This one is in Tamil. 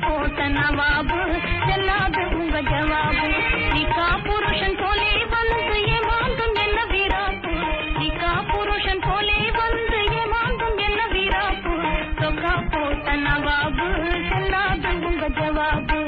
போட்ட நவாபு செல்லாது உங்க ஜவாபு. நிக்கா புருஷன் போலே வந்து ஏமாந்தும் என்ன வீராப்பு? நிக்கா புருஷன் போலே வந்து ஏமாந்தும் என்ன வீராப்பு? சொக்கா போட்ட நவாபு செல்லாது உங்க ஜவாபு.